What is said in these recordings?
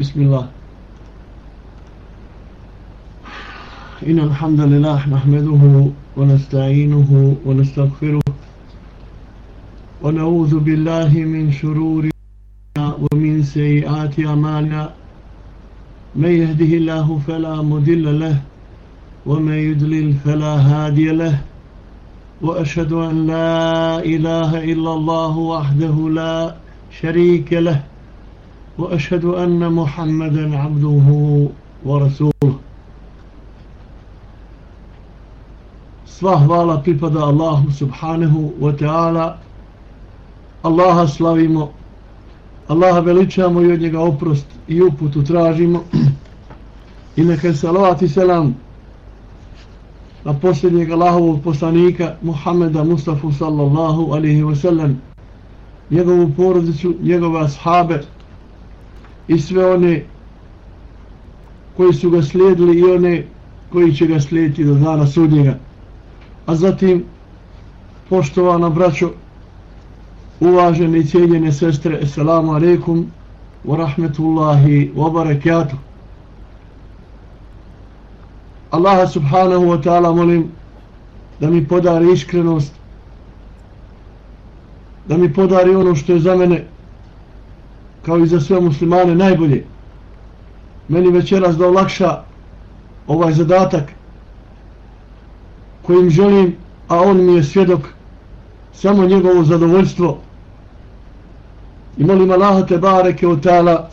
بسم الله. إن الحمد لله نحمده ونستعينه ونستغفره ونعوذ بالله من شرور ومن سيئات أعمالنا. من يهده الله فلا مضل له ومن يضلل فلا هادي له. وأشهد أن لا إله إلا الله وحده لا شريك له. وأشهد أن محمدا عبده ورسوله Sva hvala pripada Allahu subhanahu wa ta'ala. Allaha slavimo, Allaha veličamo i od njega oprost i uputu tražimo. I neka salavat i selam na posljednjeg Allahovog poslanika Muhammeda Mustafa sallallahu alaihi wa sallam njegovu porodicu, njegove ashabe i sve one koji su ga slijedili i one koji će ga slijediti do dana sudnjega. A zatim, poštovana braćo, uvažene i cijeljene sestre, assalamu alaikum wa rahmetullahi wa barakatuh. Allaha subhanahu wa ta'ala molim da mi podari iskrenost, da mi podari ono što je za mene kao i za sve muslimane najbolje. Meni večeras da olakša ovaj zadatak kojim želim, a on mi je svjedok samo njegovo zadovoljstvo i molim Allaha te bareke od tala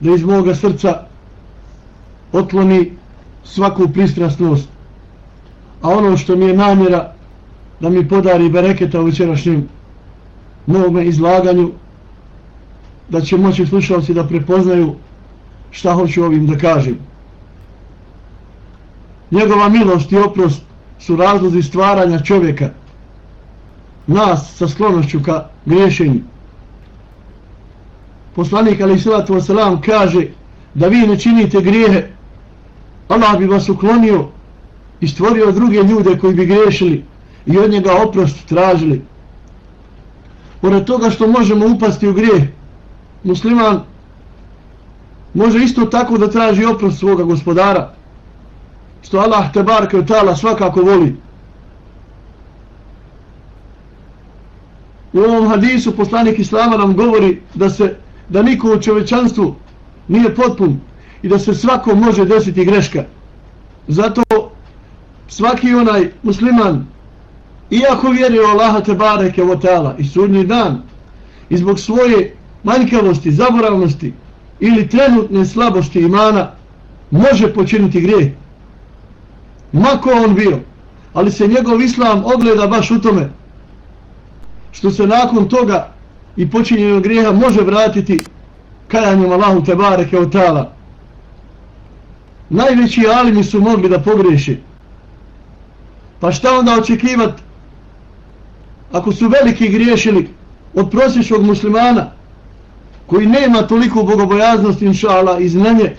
da iz moga srca otloni svaku pristrasnost a ono što mi je namjera da mi podari bereketa u večerašnjem mome izlaganju da će moći slušalci da prepoznaju šta hoću ovim da kažem. Njegova milost i oprost su razlozi stvaranja čovjeka, nas sa sklonošću ka griješenju. Poslanik Ali Salatu Wasalam kaže da vi ne činite grijehe, Allah bi vas uklonio i stvorio druge ljude koji bi griješili i od njega oprost tražili. Pored toga što možemo upasti u grijeh, musliman može isto tako da traži oprost svoga gospodara, što Allah te barke od tala svakako voli. U ovom hadisu poslanik Islama nam govori da se da niko u čovečanstvu nije potpun i da se svako može desiti greška. Zato svaki onaj musliman iako vjeruje u Allaha te bareke od tala i sudnji dan i zbog svoje manjkavosti, zaboravnosti ili trenutne slabosti imana može počiniti grijeh. Mako on bio, ali se njegov islam ogleda baš u tome što se nakon toga i počinjenog grijeha može vratiti kajanjem Allahu Tebare Keotala. Najveći alimi su mogli da pogreši. Pa šta onda očekivat ako su veliki griješili od prosječnog muslimana koji nema toliko bogobojaznosti inšala i znanje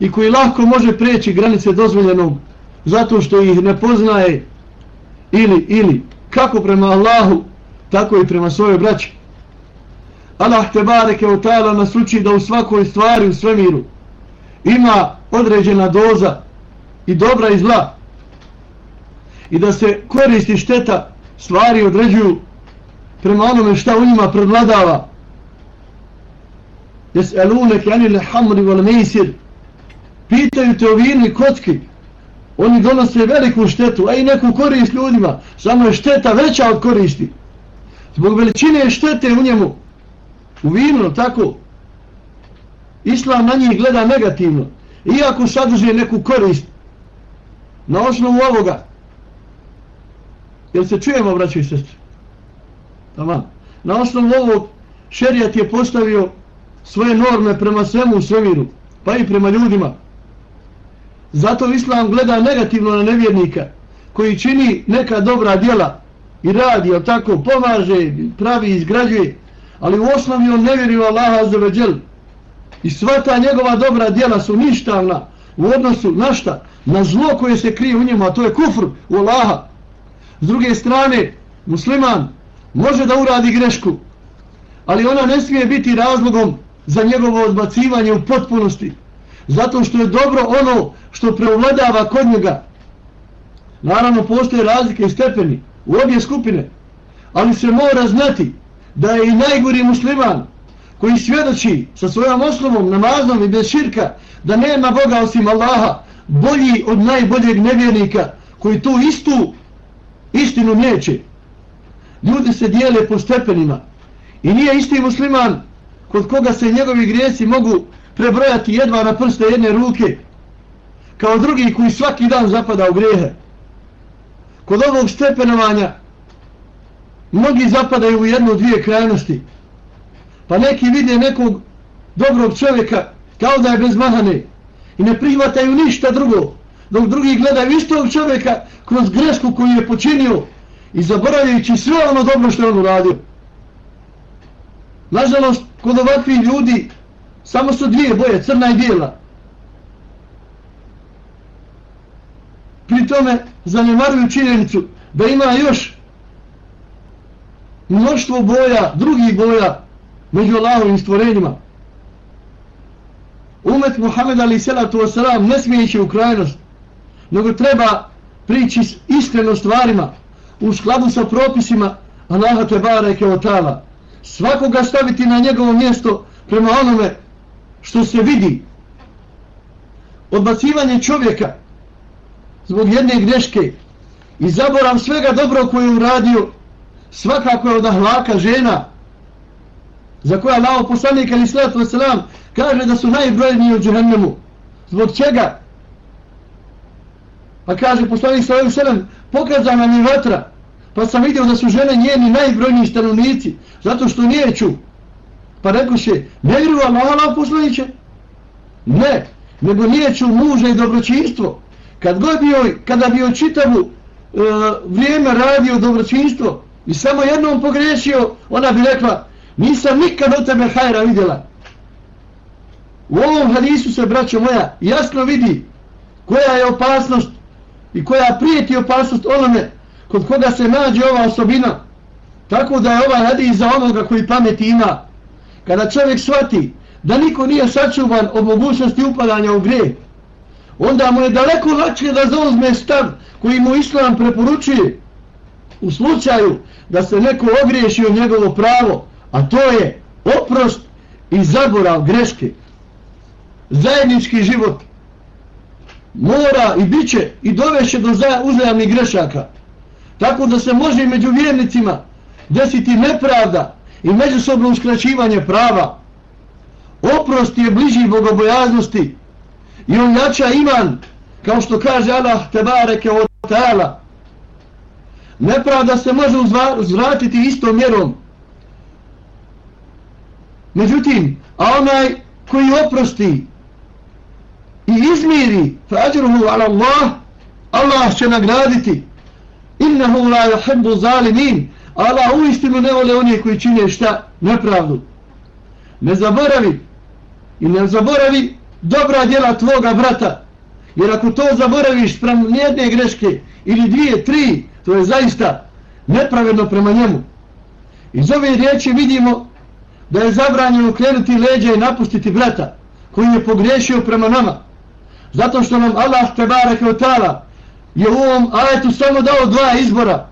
i koji lahko može preći granice dozvoljenog zato što ih ne poznaje ili, ili kako prema Allahu tako i prema svojoj braći. Allah te bareke u ta'ala nas uči da u svakoj stvari u svemiru ima određena doza i dobra i zla. I da se koristi šteta stvari određuju prema onome šta u njima prevladava. Jes'alunek jani le hamri wal meisir. Pitaju te o vinu i kocki. Oni donose veliku štetu, a i neku korist ljudima. Samo je šteta veća od koristi. Zbog veličine štete u njemu. U vinu, tako. Islam na njih gleda negativno. Iako sadrže neku korist. Na osnovu ovoga. Jel se čujemo, braći i sestri? Tamam. Na osnovu ovog šerijat je postavio svoje norme prema svemu u svemiru, pa i prema ljudima. Zato Islam gleda negativno na nevjernika, koji čini neka dobra djela i radi, jel tako, pomaže, pravi, izgrađuje, ali u osnovi on ne vjeri u Allaha za veđel. I sva ta njegova dobra djela su ništavna u odnosu na šta? Na zlo koje se krije u njemu, a to je kufr u Allaha. S druge strane, musliman može da uradi grešku, ali ona ne smije biti razlogom za njegovo odbacivanje u potpunosti. Zato što je dobro ono što preovladava kod njega. Naravno, postoje razlike i stepeni u obje skupine. Ali se mora znati da je i najgori musliman koji svjedoči sa svojom osnovom, namazom i bez širka da nema Boga osim Allaha bolji od najboljeg nevjernika koji tu istu istinu neće. Ljudi se dijele po stepenima i nije isti musliman kod koga se njegovi grijesi mogu prebrojati jedva na prste jedne ruke kao drugi koji svaki dan zapada u grijehe. Kod ovog stepenovanja mnogi zapadaju u jednu dvije krajnosti pa neki vide nekog dobrog čovjeka kao da je bez mahane i ne prihvataju ništa drugo dok drugi gledaju istog čovjeka kroz grešku koju je počinio i zaboravljajući sve ono dobro što je on uradio. Nažalost, kod ovakvih ljudi samo su dvije boje, crna i bijela. Pri tome zanemaruju činjenicu da ima još mnoštvo boja, drugih boja među Allahovim stvorenjima. Umet Muhammed ali Selatu wasalam ne smije ići u krajnost, nego treba prići iskreno stvarima u skladu sa propisima Allaha te i Keotala. Svakoga staviti na njegovo mjesto prema onome što se vidi. Odbacivanje čovjeka zbog jedne greške i zaborav svega dobro koje je uradio svakako je od ahlaka žena za koja Allah poslanik ali slatu wasalam kaže da su najbrojniji u džehennemu. Zbog čega? Pa kaže poslanik sallallahu pokazana mi vatra pa sam vidio da su žene njeni najbrojniji stanovnici zato što neću. Pa rekao se ne vjeruju Allah poslaniće. Ne nego neću muža i dobročinstvo. Kad god bio kada bio čitavu e, vrijeme radio dobročinstvo i samo jednom pogrešio ona bi rekla nisam nikad od tebe hajra vidjela. U ovom hadisu se braćo moja jasno vidi koja je opasnost i koja prijeti opasnost onome kod koga se nađe ova osobina. Tako da je ova hadis za onoga koji pameti ima. Kada čovjek shvati da niko nije sačuvan od mogućnosti upadanja u gre, onda mu je daleko lakše da zauzme stav koji mu islam preporučuje u slučaju da se neko ogriješi od njegovo pravo, a to je oprost i zaborav greške. Zajednički život mora i biće i doveće do uzajamnih grešaka. Tako da se može među vjernicima desiti nepravda i međusobno uskraćivanje prava. Oprost je bliži bogobojaznosti i on jača iman, kao što kaže Allah tebareke od Teala. Nepravda se može uzvratiti istom mjerom. Međutim, a onaj koji oprosti i izmiri fađruhu ala Allah, Allah će nagraditi. Innehu la yuhibbu zalimin. Allah uistinu ne vole onih koji čine šta? Nepravdu. Ne zaboravi. I ne zaboravi dobra djela tvoga brata. Jer ako to zaboraviš sprem nijedne greške ili dvije, tri, to je zaista nepravedno prema njemu. Iz ove riječi vidimo da je zabranjeno krenuti leđa i napustiti brata koji je pogriješio prema nama. Zato što nam Allah te barake od tala je u ovom ajetu samo dao dva izbora.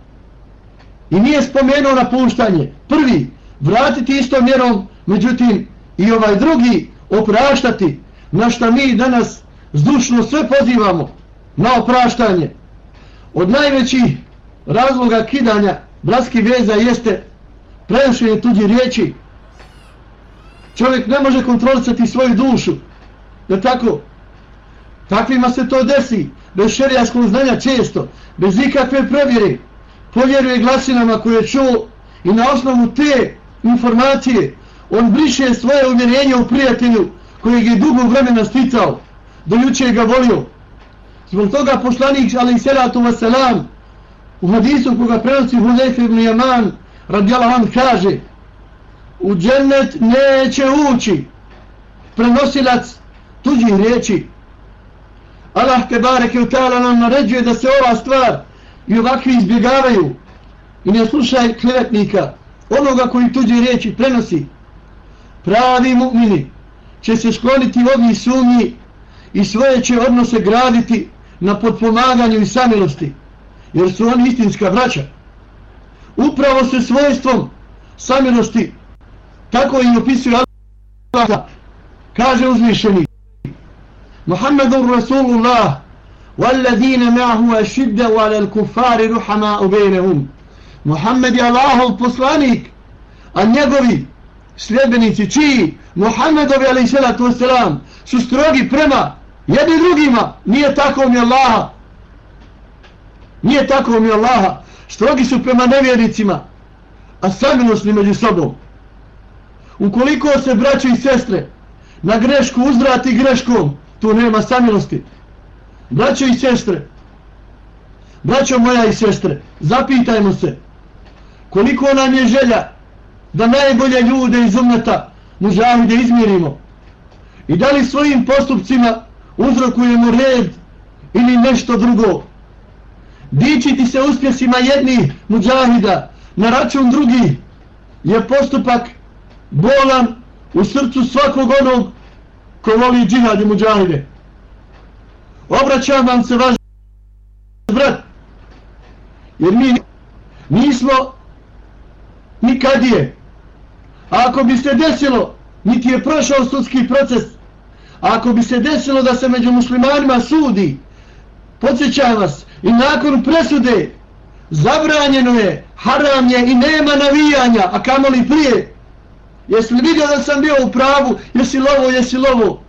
I nije spomenuo napuštanje. Prvi, vratiti istom mjerom, međutim, i ovaj drugi, opraštati, na što mi danas zdušno sve pozivamo na opraštanje. Od najvećih razloga kidanja bratskih veza jeste prenošenje tuđi riječi. Čovjek ne može kontrolisati svoju dušu. Je tako, takvima se to desi bez šerijaskog znanja često, bez ikakve provjere, povjeruje glasinama koje čuo i na osnovu te informacije on briše svoje uvjerenje u prijatelju kojeg je dugo vremena sticao, do juče ga volio. Zbog toga poslanik, ali i salatu wasalam, u hadisu koga prenosi Hudef ibn Yaman, radijala vam kaže, u džennet neće ući prenosilac tuđih riječi, Allah te bareke u ta'ala nam naređuje da se ova stvar i ovakvi izbjegavaju i ne slušaj klevetnika, onoga koji tuđe riječi prenosi. pravi mu'mini će se skloniti ovi sumnji i svoje će odnose graditi na podpomaganju i samilosti, jer su oni istinska braća. Upravo se svojstvom samilosti, tako i opisuje Allah, kaže uzvišeni, Muhammedun Rasulullah, والذين معه أشد على الكفار رحماء بينهم Muhammed je Allahov poslanik a njegovi sljedbenici čiji Muhammedovi alaih salatu wasalam su strogi prema jedni drugima nije tako mi Allaha nije tako mi Allaha strogi su prema nevjernicima a samilosni među sobom ukoliko se braće i sestre na grešku uzvrati greškom tu nema samilosti braćo i sestre braćo moja i sestre zapitajmo se koliko nam je želja da najbolje ljude iz umneta mužahide izmirimo i da li svojim postupcima uzrokujemo red ili nešto drugo? Dičiti se uspjesima jednih muđahida na račun drugih je postupak bolan u srcu svakog onog ko voli džihad i muđahide. Obraćam vam se vaš brat. Jer mi nismo nikad je a ako bi se desilo niti je prošao sudski proces a ako bi se desilo da se među muslimanima sudi podsjećam vas i nakon presude zabranjeno je haram je i nema navijanja a kamoli prije jesi li vidio da sam bio u pravu? Jesi lovo, jesi lovo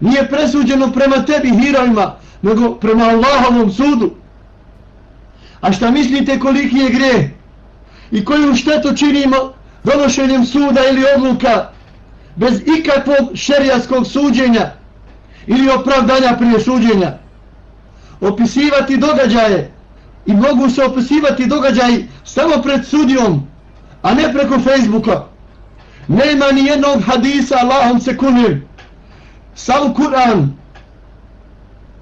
nije presuđeno prema tebi hirovima nego prema Allahovom sudu. A šta mislite koliki je gre i koju štetu činimo donošenjem suda ili odluka bez ikakvog šerijaskog suđenja ili opravdanja prije suđenja? Opisivati događaje i mogu se opisivati događaji samo pred sudijom a ne preko Facebooka nema ni jednog hadisa Allahom se kunim Sav Kur'an.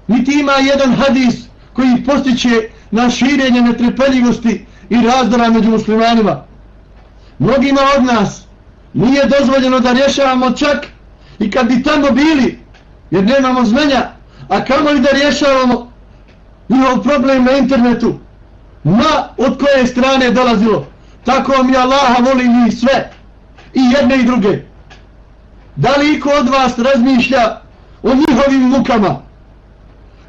Niti ima jedan hadis koji postiće na širenje netrepeljivosti i razdora među muslimanima. Mnogima od nas nije dozvoljeno da rješavamo čak i kad bi tamo bili jer nemamo znanja a kamo li da rješavamo njihov problem na internetu. Ma od koje strane dolazilo. Tako mi Allaha voli njih sve i jedne i druge. Da li iko od vas razmišlja o njihovim mukama?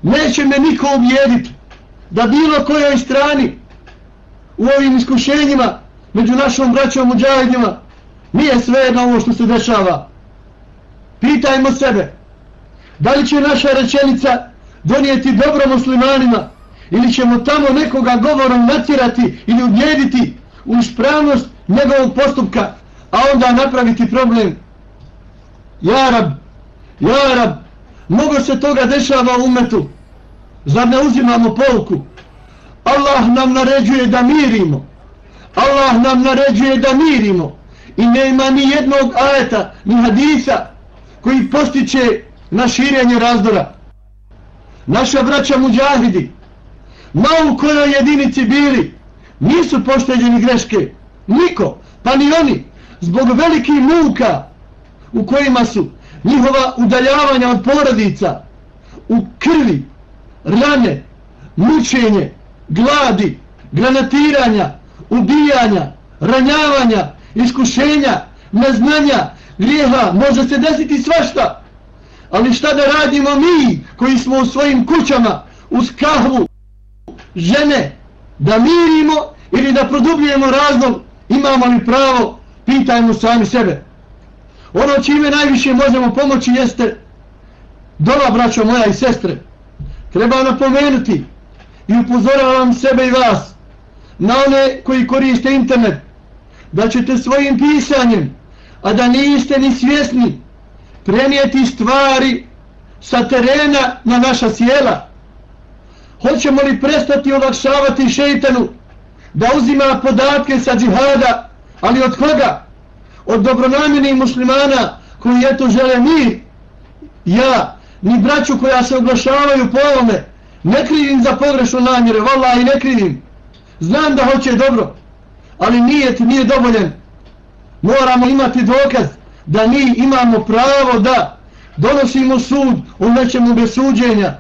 Neće me niko ubijediti da bilo kojoj strani u ovim iskušenjima među našom braćom muđajednjima nije sve na ovo što se dešava. Pitajmo sebe da li će naša rečenica donijeti dobro muslimanima ili ćemo tamo nekoga govorom natirati ili ubijediti u ispravnost njegovog postupka? A onda napraviti problem. Ja rab, ja rab, mnogo se toga dešava u umetu. Zar ne uzimamo pouku? Allah nam naređuje da mirimo. Allah nam naređuje da mirimo. I nema ni jednog ajeta ni hadisa koji postiče na širenje razdora. Naša braća muđahidi ma u kojoj jedinici bili nisu pošteđeni greške. Niko, pa ni oni zbog velikih muka u kojima su njihova udaljavanja od porodica u krvi, rane, mučenje, gladi, granatiranja, ubijanja, ranjavanja, iskušenja, neznanja, grijeha, može se desiti svašta. Ali šta da radimo mi koji smo u svojim kućama uz kahvu, žene, da mirimo ili da produbljujemo razlog, imamo li pravo, pitajmo sami sebe. Ono čime najviše možemo pomoći jeste dola braćo moja i sestre. Treba napomenuti i upozoravam sebe i vas na one koji koriste internet da ćete svojim pisanjem a da niste ni svjesni prenijeti stvari sa terena na naša sjela hoćemo li prestati olakšavati šeitanu da uzima podatke sa džihada ali od koga? od dobronamjenih muslimana koji eto žele mi, ja, ni braću koja se oglašavaju po ovome. Ne krivim za pogrešno namjere vala i ne krivim. Znam da hoće dobro ali nije ti nije dovoljen. Moramo imati dokaz da mi imamo pravo da donosimo sud u nečemu bez suđenja,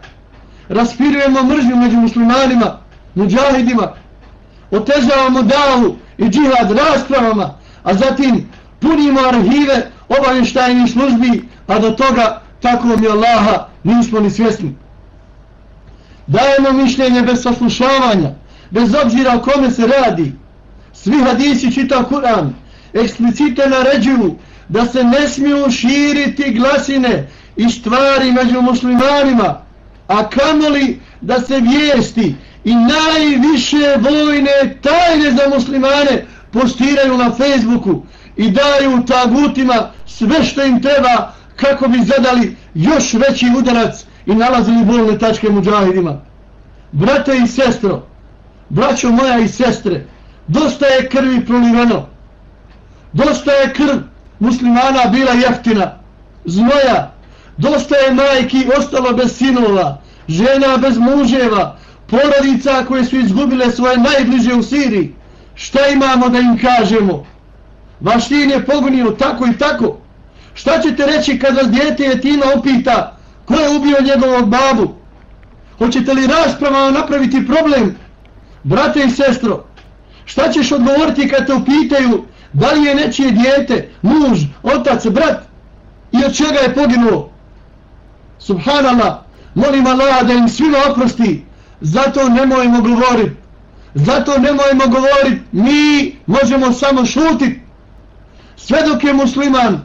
raspirujemo mržnju među muslimanima, muđahidima, otežavamo davu i džihad raspravama, a zatim punimo arhive obavještajnih službi, a do toga, tako mi Allaha, nismo ni svjesni. Dajemo mišljenje bez saslušavanja, bez obzira o kome se radi. Svi hadisi čita Kur'an, eksplicite naređuju da se ne smiju širiti glasine i stvari među muslimanima, a kamoli da se vijesti i najviše vojne tajne za muslimane postiraju na Facebooku i daju tagutima sve što im treba kako bi zadali još veći udarac i nalazili bolne tačke muđahidima. Brate i sestro, braćo moja i sestre, dosta je krvi proliveno, dosta je krv muslimana bila jeftina, znoja, dosta je majki ostalo bez sinova, žena bez muževa, porodica koje su izgubile svoje najbliže u Siriji. Šta imamo da im kažemo? Vaš sin je pogunio tako i tako. Šta ćete reći kad vas djete je tima opita ko je ubio njegovog babu? Hoćete li rasprava napraviti problem? Brate i sestro, šta ćeš odgovoriti kad te upitaju da li je nečije djete, muž, otac, brat i od čega je poginuo? Subhanallah, molim Allah da im svima oprosti, zato nemojmo govoriti. Zato nemojmo govoriti, mi možemo samo šutiti. Sve dok je musliman,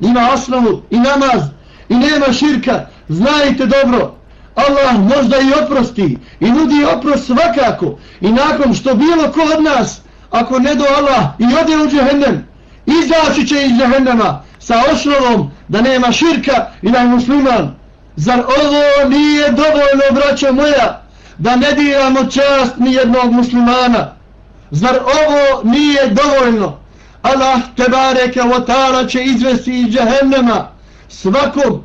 ima osnovu i namaz i nema širka, znajte dobro, Allah možda i oprosti i nudi oprost svakako i nakon što bilo ko od nas, ako ne do Allah i ode u džehennem, izaći će iz džehennema sa osnovom da nema širka i da je musliman. Zar ovo nije dovoljno, braćo moja, da ne diramo čast ni jednog muslimana? Zar ovo nije dovoljno? Allah te bareke o ta'ala će izvesti iz džehennema svakog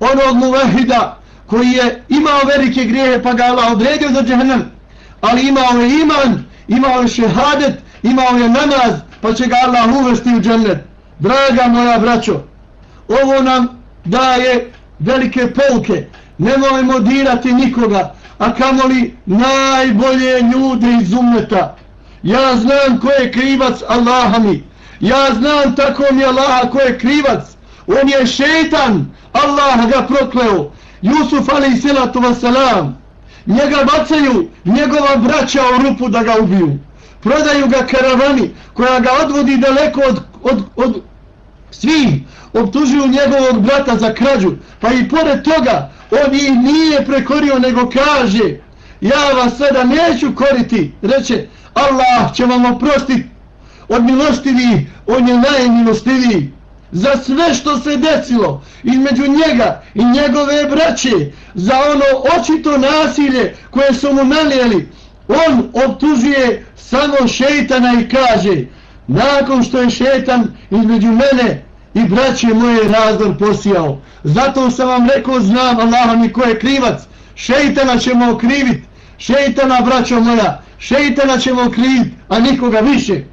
onog muvahida koji je imao velike grijehe pa ga Allah odredio za džehennem ali imao je iman imao je šehadet imao je namaz pa će ga Allah uvesti u džennet draga moja braćo ovo nam daje velike pouke nemojmo dirati nikoga a kamoli najbolje ljude iz umeta ja znam ko je krivac Allaha mi. Ja znam tako mi Allaha ko je krivac. On je šeitan. Allah ga prokleo. Jusuf ali salatu wasalam njega bacaju njegova braća u rupu da ga ubiju. Prodaju ga karavani koja ga odvodi daleko od, od, od svih. optužuju njegovog brata za krađu. Pa i pored toga on ih nije prekorio nego kaže ja vas sada neću koriti. Reče Allah će vam oprostiti od milostivi on je najmilostiviji. Za sve što se desilo između njega i njegove braće za ono očito nasilje koje su mu nalijeli, on optužuje samo šeitana i kaže nakon što je šetan između mene i braće moje razdor posijao zato sam vam rekao znam Allah mi ko je krivac šeitana ćemo okrivit šeitana braćo moja šeitana ćemo okrivit a nikoga više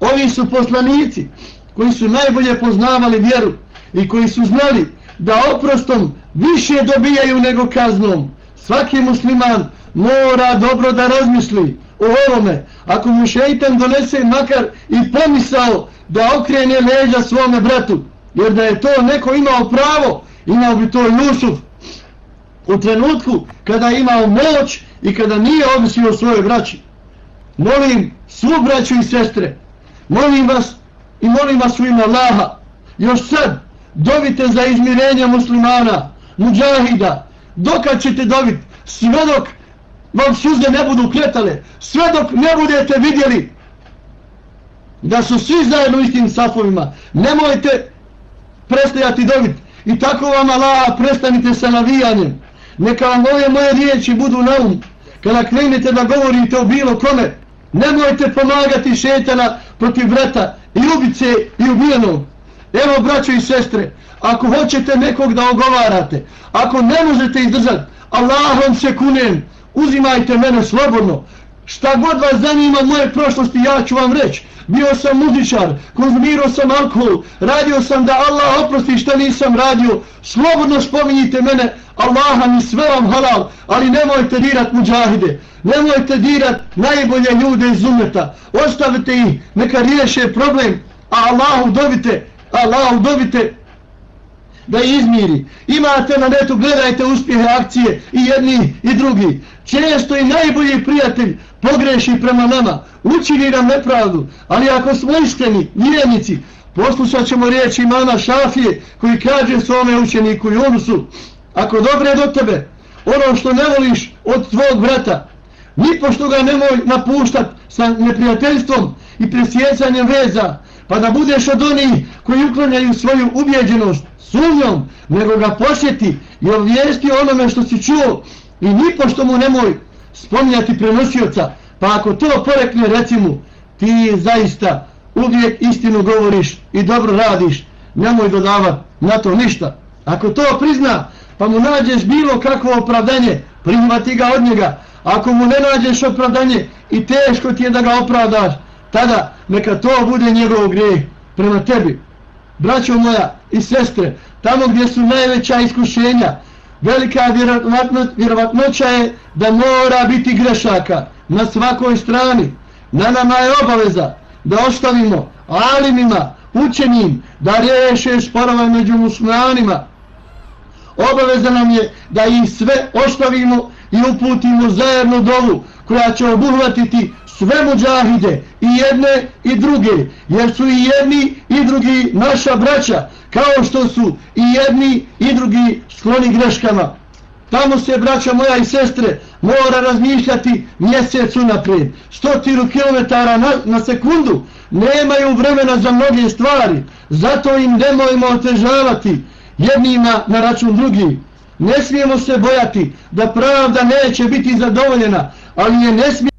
ovi su poslanici koji su najbolje poznavali vjeru i koji su znali da oprostom više dobijaju nego kaznom. Svaki musliman mora dobro da razmisli o ovome. Ako mu šeitan donese makar i pomisao da okrene leđa svome bratu, jer da je to neko imao pravo, imao bi to Jusuf u trenutku kada imao moć i kada nije ovisio o svojoj braći. Molim svu braću i sestre, molim vas i molim vas u ime Allaha, još sad dovite za izmirenje muslimana, muđahida, dokad ćete dobiti, sve dok vam suze ne budu kretale, sve dok ne budete vidjeli da su svi zajedno u istim safovima, nemojte prestajati dobiti i tako vam Allah prestanite sa navijanjem, neka vam ove moje riječi budu na um, kada krenete da govorite o bilo kome, nemojte pomagati šetana protiv brata, i ubice i ubijenog. Evo, braćo i sestre, ako hoćete nekog da ogovarate, ako ne možete izdržati, Allahom se kunem, uzimajte mene slobodno. Šta god vas zanima moje prošlosti, ja ću vam reći. Bio sam muzičar, konzumirao sam alkohol, radio sam da Allah oprosti što nisam radio. Slobodno spominjite mene, Allaha mi sve vam halal, ali nemojte dirat muđahide. Nemojte dirat najbolje ljude iz umeta. Ostavite ih, neka riješe problem, a Allahu dobite, Allahu dobite da izmiri. Imate na netu, gledajte uspjehe akcije i jedni i drugi. Često i najbolji prijatelj pogreši prema nama, učini nam nepravdu, ali ako smo iskreni, vjernici, poslušat ćemo riječi imama Šafije koji kaže svome učeniku Junusu, ako dobre do tebe, ono što ne voliš od tvog brata, nipošto ga nemoj napuštat sa neprijateljstvom i presjecanjem veza, pa da budeš od onih koji uklanjaju svoju ubjeđenost sumnjom, nego ga posjeti i obvijesti onome što si čuo i nipošto mu nemoj spominjati prenosioca, pa ako to porekne recimo, ti zaista uvijek istinu govoriš i dobro radiš, nemoj dodavat na to ništa. Ako to prizna, pa mu nađeš bilo kakvo opravdanje, prihvati ga od njega. Ako mu ne nađeš opravdanje i teško ti je da ga opravdaš, tada neka to bude njegov grijeh prema tebi. Braćo moja i sestre, tamo gdje su najveća iskušenja, velika vjerovatnoća je da mora biti grešaka na svakoj strani. Na nama je obaveza da ostavimo alimima, učenim, da riješe sporova među muslimanima. Obaveza nam je da ih sve ostavimo i uputimo zajedno dovu koja će obuhvatiti sve muđahide i jedne i druge, jer su i jedni i drugi naša braća, kao što su i jedni i drugi skloni greškama. Tamo se, braća moja i sestre, mora razmišljati mjesec unaprijed. Stotinu kilometara na, na sekundu nemaju vremena za mnoge stvari. Zato im nemojmo otežavati jednima na račun drugih. Ne smijemo se bojati da pravda neće biti zadovoljena, ali je ne smijemo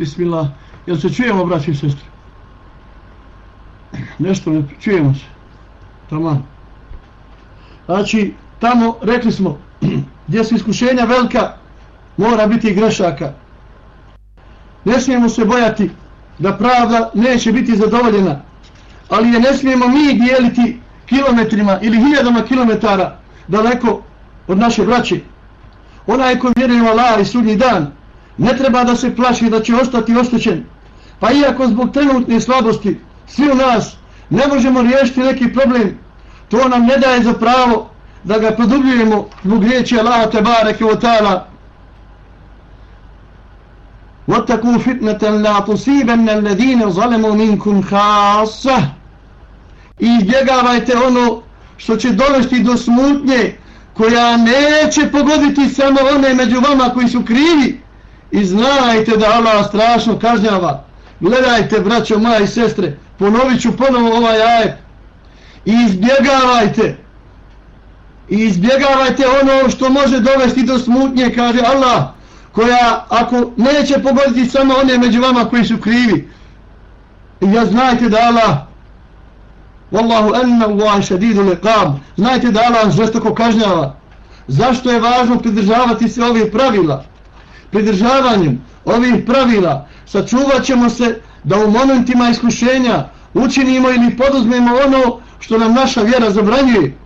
Bismillah. Jel se čujemo, braći i sestri? Nešto ne čujemo se. Tamo. Znači, tamo rekli smo, gdje su iskušenja velika, mora biti grešaka. Ne smijemo se bojati da pravda neće biti zadovoljena, ali je ne smijemo mi dijeliti kilometrima ili hiljadama kilometara daleko od naše braće. Onaj ko vjeruje u Allah i sudnji dan, ne treba da se plaši da će ostati oštećen. Pa iako zbog trenutne slabosti svi u nas, ne možemo riješiti neki problem, to nam ne daje za pravo da ga produbljujemo zbog riječi Allaha tebareke o ta'ala وَتَّكُوا فِتْنَةً لَا تُصِيبَنَّ الَّذِينَ ظَلَمُوا مِنْكُمْ خَاصَ I izbjegavajte ono što će dovesti do smutnje koja neće pogoditi samo one među vama koji su krivi i znajte da Allah strašno kažnjava. Gledajte braćo moja i sestre ponovit ću ponovo ovaj ajet. I izbjegavajte. I izbjegavajte ono što može dovesti do smutnje kaže Allah koja ako neće pogoditi samo one među vama koji su krivi. I ja znajte da Allah Wallahu anna Allah šedidu liqab znajte da Allah žestoko kažnjava. Zašto je važno pridržavati se ovih pravila? Pridržavanjem ovih pravila sačuvat ćemo se da u momentima iskušenja učinimo ili poduzmemo ono što nam naša vjera zabranjuje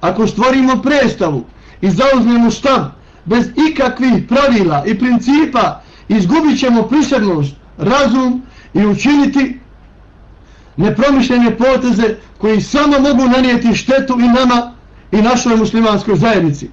ako stvorimo prestavu i zauzmemo stav bez ikakvih pravila i principa izgubit ćemo prisjednost, razum i učiniti nepromišljene poteze koji samo mogu nanijeti štetu i nama i našoj muslimanskoj zajednici.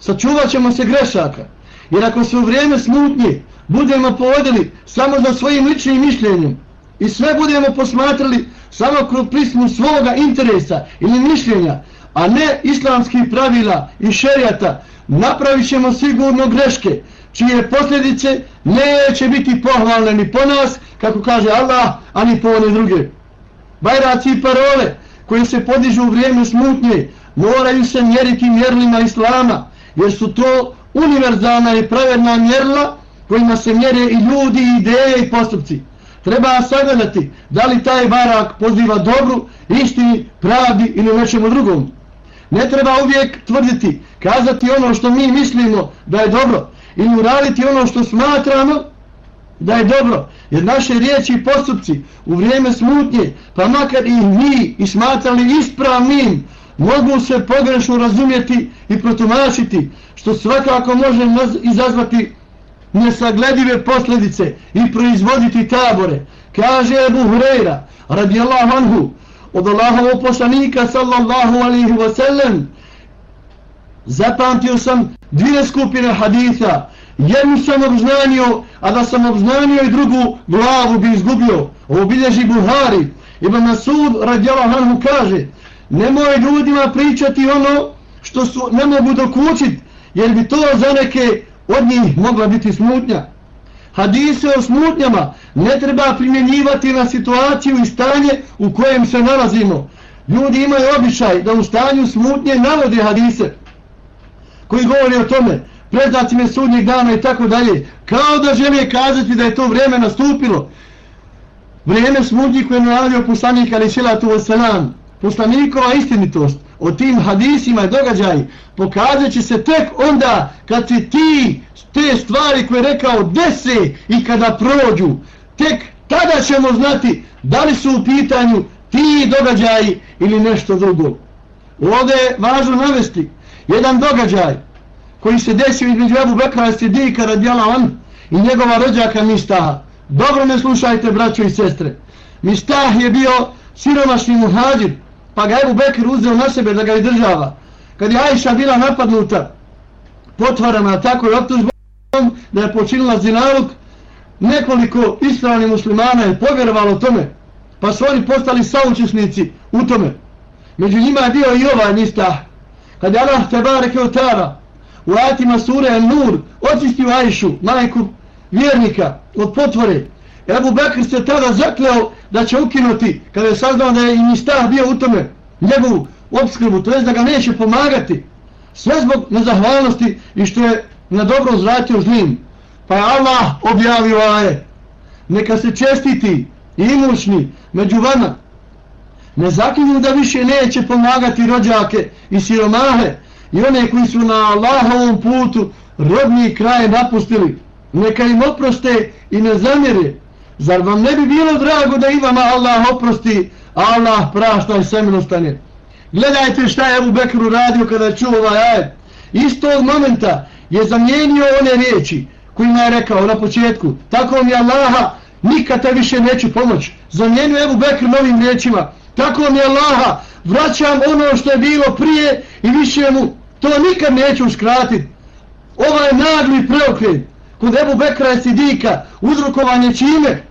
Sačuvat ćemo se grešaka, jer ako se u vrijeme smutnje budemo povodili samo za svojim ličnim mišljenjem i sve budemo posmatrali samo kroz prismu svoga interesa ili mišljenja, a ne islamskih pravila i šerijata, napravit ćemo sigurno greške, čije posljedice neće biti pohvalne ni po nas, kako kaže Allah, ani po one druge. Bajraci i parole koji se podižu u vrijeme smutnje moraju se mjeriti mjerlima Islama, jer su to univerzalna i pravedna mjerila kojima se mjere i ljudi, i ideje i postupci. Treba sagledati da li taj barak poziva dobru, istini, pravdi ili nečemu drugom. Ne treba uvijek tvrditi, kazati ono što mi mislimo da je dobro ili uraditi ono što smatramo da je dobro. Jer naše riječi i postupci u vrijeme smutnje, pa makar i mi i smatrali ispravnim, mogu se pogrešno razumjeti i protumačiti, što svakako može izazvati nesagledive posljedice i proizvoditi tabore. Kaže Ebu Hureyra, radijallahu anhu, od Allahovog poslanika sallallahu alihi wasallam, zapamtio sam dvije skupine haditha. Jednu sam obznanio a da sam obznanio i drugu glavu bi izgubio. Ovo bilježi Buhari. Ibn Masud radijallahu anhu kaže nemoj ljudima pričati ono što su, ne mogu dokučiti, jer bi to za neke od njih mogla biti smutnja hadise o smutnjama ne treba primjenjivati na situaciju i stanje u kojem se nalazimo. Ljudi imaju običaj da u stanju smutnje navode hadise koji govori o tome, predaci me sudnjeg dana i tako dalje, kao da žele kazati da je to vrijeme nastupilo. Vrijeme smutnji koje je naladio poslanik ali šela tu poslanikova istinitost o tim hadisima i događaji pokazat će se tek onda kad se ti te stvari koje je rekao dese i kada prođu. Tek tada ćemo znati da li su u pitanju ti događaji ili nešto drugo. Ovdje je važno navesti jedan događaj koji se desio između Ebu Bekra Sidika radijala on i njegova rođaka Mistaha. Dobro me slušajte braćo i sestre. Mistah je bio siromašni muhađir pa ga Ebu Bekir uzeo na sebe da ga izdržava. Kad je Ajša bila napadnuta, potvarana tako je optužbom da je počinila zinaluk, nekoliko ispravnih muslimana je povjerovalo tome, pa su oni postali saučesnici u tome. Među njima je bio i ovaj nista. Kad je Allah Tebare Keotara u ajatima sure Nur očistio Ajšu, majku vjernika, od potvore, Ebu Bekr se tada zakleo da će ukinuti, kada je saznao da je i Mistah bio u tome, njegovu obskrbu, to je da ga neće pomagati, sve zbog nezahvalnosti i što je na dobro zratio zlim. Pa je Allah objavio aje, neka se čestiti i imućni među vama, ne zakinu da više neće pomagati rođake i siromahe i one koji su na Allahovom putu rodni kraj napustili, neka im oproste i ne zamjere, Zar vam ne bi bilo drago da i vama Allah oprosti, Allah prašta i semilostanje? Gledajte šta je Ebu Bekru radio kada je čuo ovaj ajed. Istog momenta je zamijenio one riječi kojima je rekao na početku. Tako mi Allaha nikad te više neću pomoći. Zamijenio Ebu Bekr novim riječima. Tako mi Allaha, vraćam ono što je bilo prije i više mu to nikad neću uskratiti. Ovaj nagli preokret kod Ebu Bekra i Sidika, uzrokovanje čime?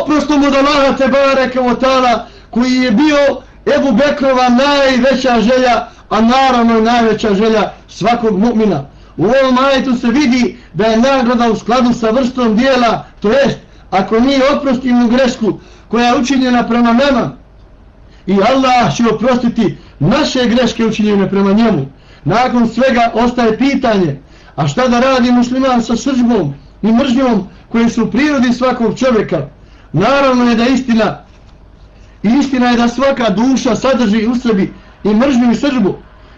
Oprostom od Allaha te bareke o tala, koji je bio Ebu Bekrova najveća želja, a naravno najveća želja svakog mu'mina. U ovom majetu se vidi da je nagrada u skladu sa vrstom dijela, to jest, ako mi oprostimo grešku koja je učinjena prema nama, i Allah će oprostiti naše greške učinjene prema njemu. Nakon svega ostaje pitanje, a šta da radi musliman sa sržbom i mržnjom koje su u prirodi svakog čovjeka? Naravno je da istina, i istina je da svaka duša sadrži u sebi i mržnju i sržbu.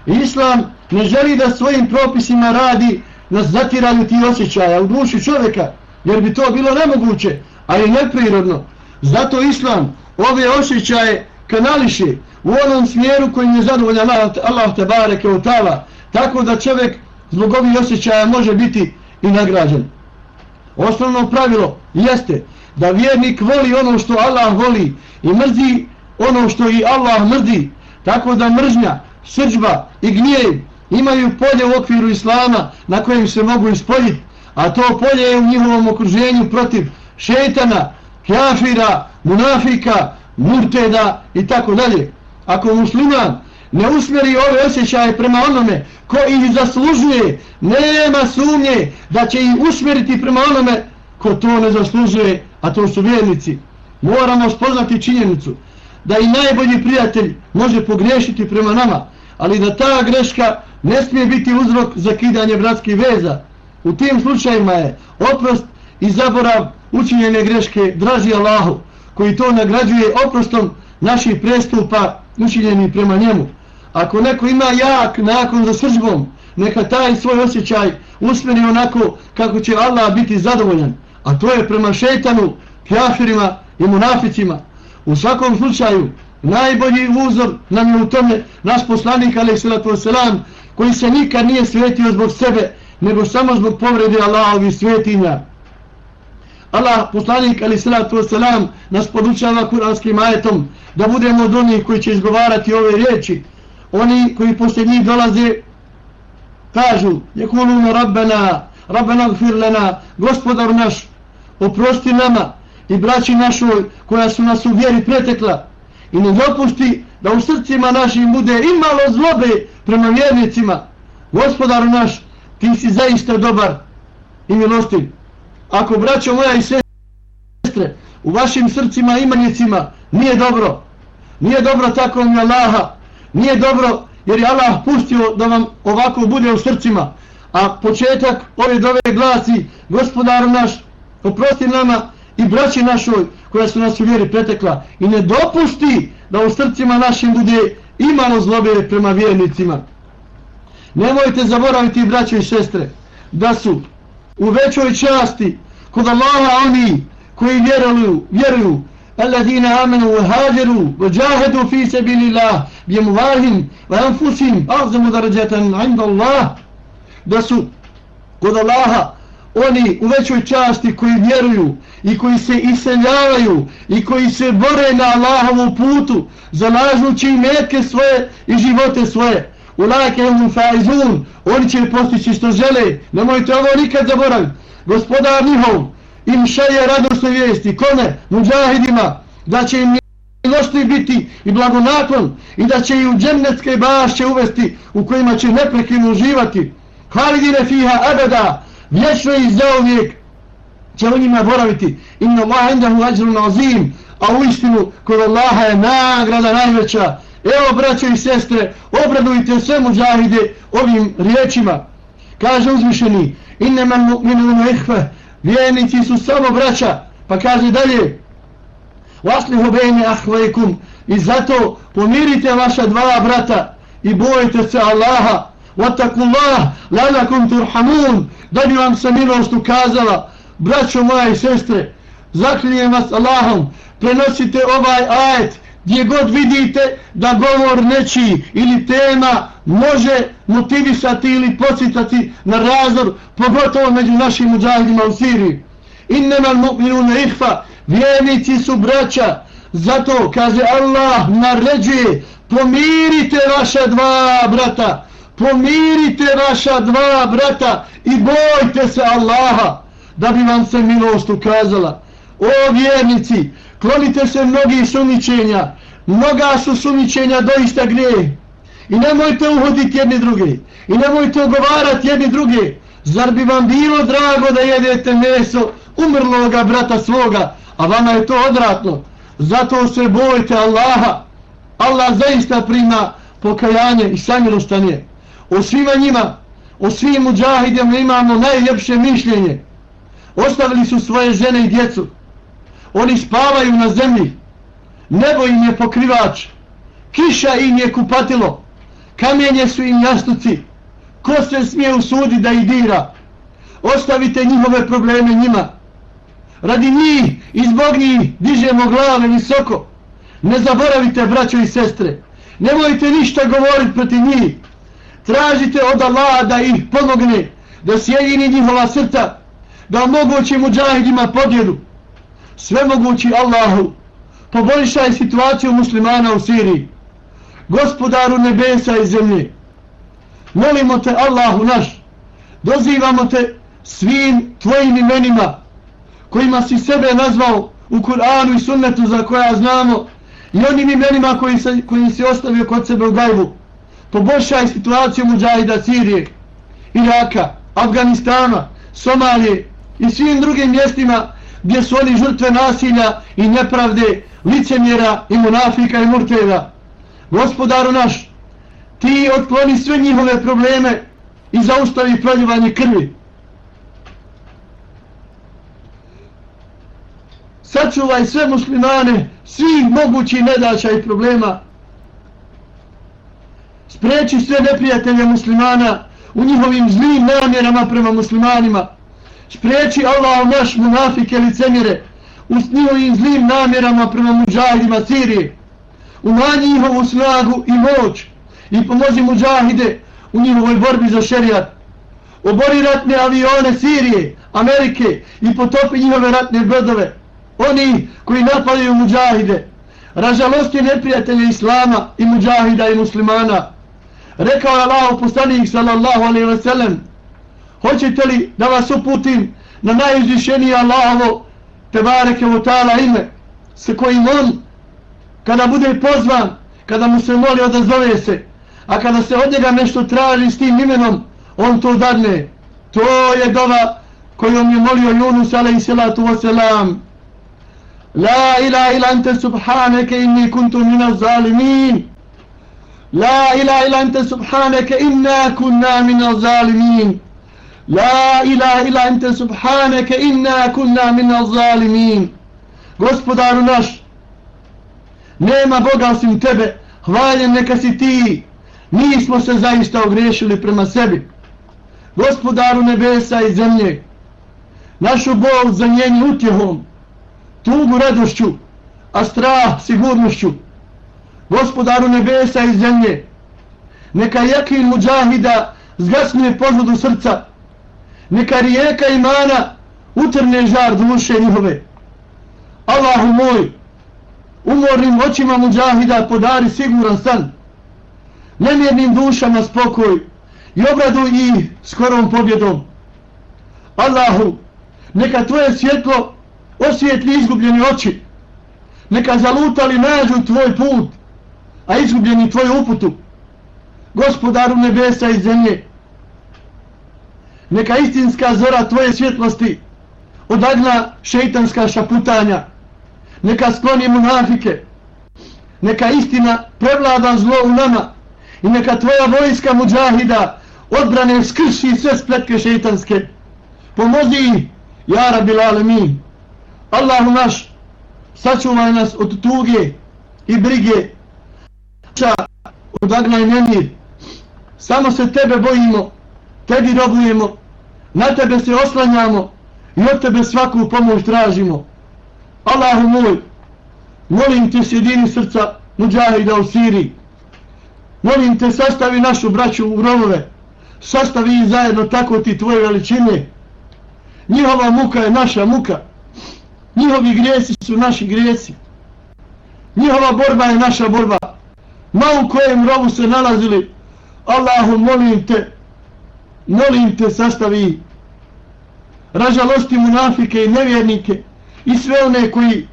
Islam ne želi da svojim propisima radi na zatiranju ti osjećaja u duši čovjeka, jer bi to bilo nemoguće, ali neprirodno. Zato Islam ove osjećaje kanališe u onom smjeru kojim je zadovoljan Allah Allah te bareke u tala, tako da čovjek zbog ovih osjećaja može biti i nagrađen. Osnovno pravilo jeste da vjernik voli ono što Allah voli i mrzi ono što i Allah mrzi, tako da mržnja, srđba i gnjev imaju polje u okviru Islama na kojem se mogu ispoljiti, a to polje je u njihovom okruženju protiv šeitana, kjafira, munafika, murteda i tako dalje. Ako musliman ne usmjeri ove osjećaje prema onome ko ih zaslužuje, nema sumnje da će ih usmjeriti prema onome ko to ne zaslužuje, a to su vjernici. Moramo spoznati činjenicu da i najbolji prijatelj može pogriješiti prema nama, ali da ta greška ne smije biti uzrok za kidanje bratskih veza. U tim slučajima je oprost i zaborav učinjene greške draži Allahu, koji to nagrađuje oprostom naših prestupa učinjeni prema njemu. Ako neko ima jak nakon za sržbom, neka taj svoj osjećaj usmeni onako kako će Allah biti zadovoljan. A to je prema šeitanu, kjafirima i munaficima. U svakom slučaju, najbolji uzor nam je u tome naš poslanik, alaih koji se nikad nije svetio zbog sebe, nego samo zbog povrede Allahovi svetinja. Allah, poslanik, alaih sallatu wasalam, nas podučava kuranskim ajetom da budemo od onih koji će izgovarati ove riječi. Oni koji poslije njih dolaze, kažu, jekuluna rabbena, rabbena gfir lana, gospodar naš, oprosti nama i braći našoj koja su nas u vjeri pretekla i ne dopusti da u srcima našim bude imalo zlobe prema vjernicima. Gospodar naš, ti si zaista dobar i milostiv. Ako braćo moja i sestre, u vašim srcima imanjicima nije dobro, nije dobro tako mi Allaha, nije dobro jer je Allah pustio da vam ovako bude u srcima, a početak ove dove glasi, gospodar naš, oprosti nama i braći našoj koja su nas u vjeri pretekla i ne dopusti da u srcima našim bude imalo zlobe prema vjernicima. Nemojte zaboraviti braće i sestre da su u većoj časti kod Allaha oni koji vjeruju, vjeruju الذين آمنوا وهاجروا وجاهدوا في سبيل الله بأموالهم وأنفسهم أعظم درجة عند الله da su kod Allaha oni u većoj časti koji vjeruju i koji se iseljavaju i koji se bore na Allahovu putu zalažući metke svoje i živote svoje u lajke u faizun oni će postići što žele nemojte ovo nikad zaboraviti gospodar njihov im šalje radosne vijesti kome? muđahidima da će im milosti biti i blagonaklon i da će i u džemnetske bašće uvesti u kojima će neprekinu uživati halidine fiha abeda vječno i zauvijek će u njima boraviti. Inna Allah endahu ajrun azim, a u istinu kod Allaha je nagrada najveća. Evo, braće i sestre, obradujte sve muđahide ovim riječima. Kaže uzvišeni, inna man mu'minu ihve, vjernici su samo braća, pa kaže dalje, vaslihu bejne ahvajkum, i zato pomirite vaša dva brata i bojite se Allaha, vatakullah, lalakum turhamun, da bi vam se milost ukazala, braćo moja i sestre, zaklinjem vas Allahom, prenosite ovaj ajet, gdje god vidite da govor nečiji ili tema može motivisati ili pocitati na razor, pogotovo među našim muđahidima u Siriji. innama mu'minuna ihfa vjernici su braća zato kaže Allah naređuje pomirite vaša dva brata pomirite vaša dva brata i bojte se Allaha da bi vam se milost ukazala o vjernici klonite se mnogih sumničenja, mnoga su sumničenja doista grije i nemojte uhoditi jedni druge. I nemojte ogovarati jedni druge. Zar bi vam bilo drago da jedete meso umrloga brata svoga? A vama je to odratno zato se bojte Allaha. Allah zaista prima pokajanje i samilostanje o svima njima o svim muđahidima imamo najljepše mišljenje. Ostavili su svoje žene i djecu oni spavaju na zemlji. Nebo im je pokrivač. Kiša im je kupatilo. Kamenje su im jastuci. Ko se smije usudi da ih dira? Ostavite njihove probleme njima. Radi njih i zbog njih dižemo glave visoko. Ne zaboravite braćo i sestre nemojte ništa govoriti proti njih. Tražite od Allaha da ih pomogne da sjedini njihova srca da omogući muđahidima podjedu sve mogući Allahu poboljšaj situaciju muslimana u Siriji. Gospodaru nebesa i zemlje molimo te Allahu naš dozivamo te svim tvojim imenima kojima si sebe nazvao u Kur'anu i sunnetu za koja znamo i onim imenima koji, se, koji si ostavio kod sebe u gajbu. Poboljšaj situaciju muđahida Sirije Iraka, Afganistana Somalije i svim drugim mjestima gdje su oni žrtve nasilja i nepravde licemjera i munafika i murteda. gospodaru naš ti otkloni sve njihove probleme i zaustavi proljivanje krvi. Sačuvaj sve muslimane svih mogućih nedaća i problema. Spreči sve neprijatelje muslimana u njihovim zlim namjerama prema muslimanima spreči Allah naš munafike licemire u njihovim zlim namjerama prema muđahidima Sirije. Umanji njihovu snagu i moć i pomozi muđahide u njihovoj borbi za šerijat. Obori ratne avione Sirije, Amerike i potopi njihove ratne brodove oni koji napadaju muđahide ražalosti neprijatelje Islama i muđahida i muslimana. Rekao je Allah poslanik sallallahu alaihi wa sallam hoćete li da vas uputim na najuzvišenije Allahovo tebareke u ta'ala ime sa kojim on kada bude pozvan kada mu se moli odazove se a kada se od njega nešto traži s tim imenom on to dadne. To je dova kojom je molio Yunus alaihi salatu wasalam La ilaha ila ante subhaneke inni kuntu minaz zalimin. La ilaha ila ante subhaneke inna kunna minaz zalimin. La ilaha ila ente subhaneke inna kunna minna zalimin. Gospodaru naš, nema Boga osim tebe, hvaljen neka si ti. Mi smo se zaista ogriješili prema sebi. Gospodaru nebesa i zemlje, našu bol za njeni utjehom, tugu radošću, a strah sigurnošću. Gospodaru nebesa i zemlje, neka jakin muđahida zgasnuje požudu srca, neka rijeka imana utrne žar duše njihove. Allahu moj, umornim očima muđahida podari siguran san, nemjernim dušama spokoj i obradu i skorom pobjedom. Allahu, neka tvoje svjetlo osvijetli izgubljeni oči, neka zalutali nađu tvoj put, a izgubljeni tvoju uputu. Gospodaru nebesa i zemlje, neka istinska zora tvoje svjetlosti odagna šeitanska šaputanja. Neka skloni munafike. Neka istina prevlada zlo u nama. I neka tvoja vojska muđahida odbrane skrši sve spletke šeitanske. Pomozi ih ja rabil alemin Allahu naš sačuvaj nas od tuge i brige. Odagna i nemir. Samo se tebe bojimo tebi robujemo, na tebe se oslanjamo i od tebe svaku pomoć tražimo. Allahu moj, molim te sjedini srca muđahida u Siriji. Molim te sastavi našu braću u grovove. Sastavi ih zajedno tako ti tvoje veličine. Njihova muka je naša muka. Njihovi grijesi su naši grijesi. Njihova borba je naša borba. Ma u kojem rovu se nalazili, Allahu molim te, molim te sastavi ražalosti munafike i nevjernike i sve one koji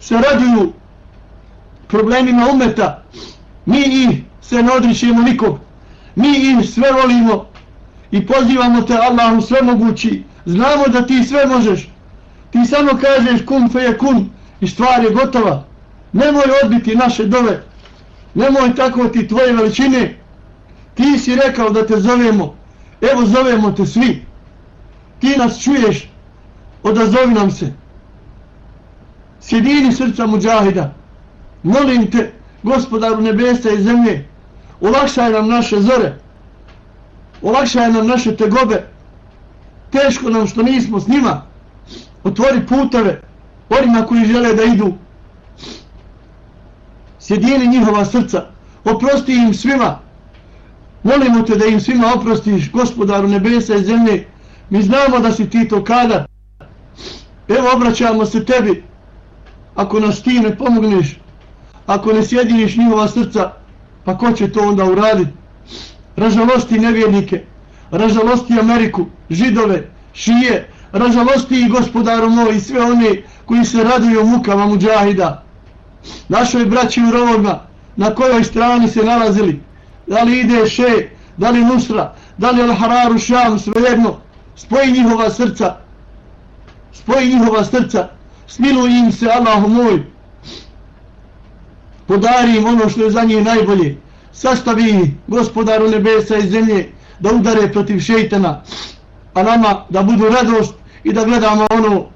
se raduju problemima umeta. Mi ih se ne odrišemo nikog. Mi ih sve volimo i pozivamo te Allahu sve mogući. Znamo da ti sve možeš. Ti samo kažeš kun fe je kun i stvar je gotova. Nemoj odbiti naše dove. Nemoj tako ti tvoje veličine. Ti si rekao da te zovemo. Evo zovemo te svi. Ti nas čuješ. Odazovi nam se. Sjedini srca muđahida. Molim te, gospodaru nebesa i zemlje, olakšaj nam naše zore. Olakšaj nam naše tegobe. Teško nam što nismo s njima. Otvori puteve onima koji žele da idu. Sjedini njihova srca. Oprosti im svima. Molimo te da im svima oprostiš, gospodaru nebesa i zemlje. Mi znamo da si ti to kada. Evo obraćamo se tebi. Ako nas ti ne pomogneš, ako ne sjediniš njihova srca, pa ko će to onda uraditi? Ražalosti nevjernike, ražalosti Ameriku, židove, šije, ražalosti i gospodaru moj i sve one koji se raduju mukama muđahida. Našoj braći u rovogma, na kojoj strani se nalazili, da li ide še, da li nusra, da li al-hararu šam, svejedno, spoji njihova srca, spoji njihova srca, smiluj im se, Allah moj, podari im ono što je za njih najbolje, sastavi gospodaru nebesa i zemlje, da udare protiv šeitana, a nama da budu radost i da gledamo ono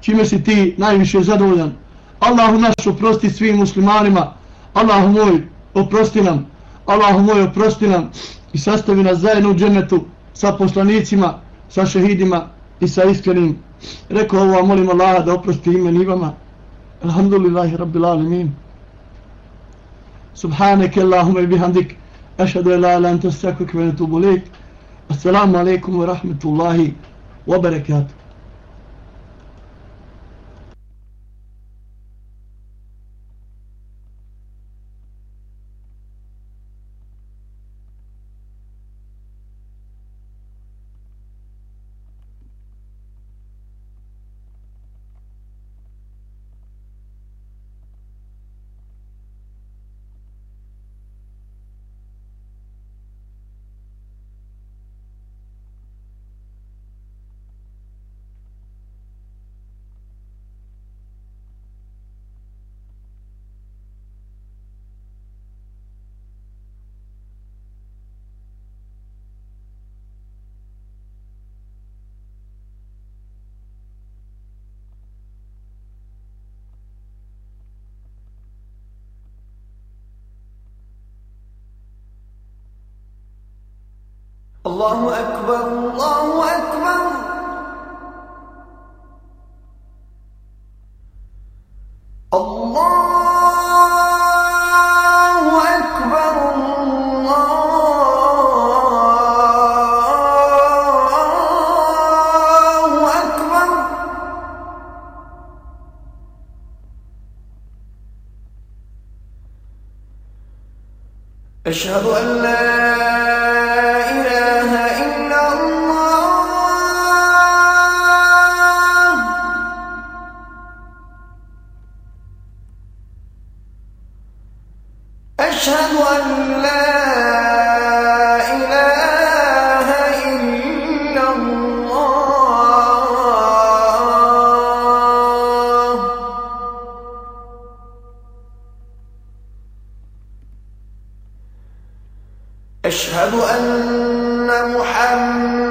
čime si ti najviše zadovoljan. Allahu naš oprosti svim muslimanima, Allahu moj oprosti nam, Allahu moj oprosti nam i sastavi nas zajedno u džennetu sa poslanicima, sa šehidima i sa iskrenim. Rekao ovo, molim Allaha da oprosti imen i vama. Alhamdulillahi rabbil alemin. Subhaneke Allahume bihamdik. Ašhadu ila ila anta stakvik ve netubu lejk. Assalamu alaikum wa rahmatullahi wa barakatuh. الله أكبر الله أكبر. أشهد أن محمدا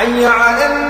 حي على الناس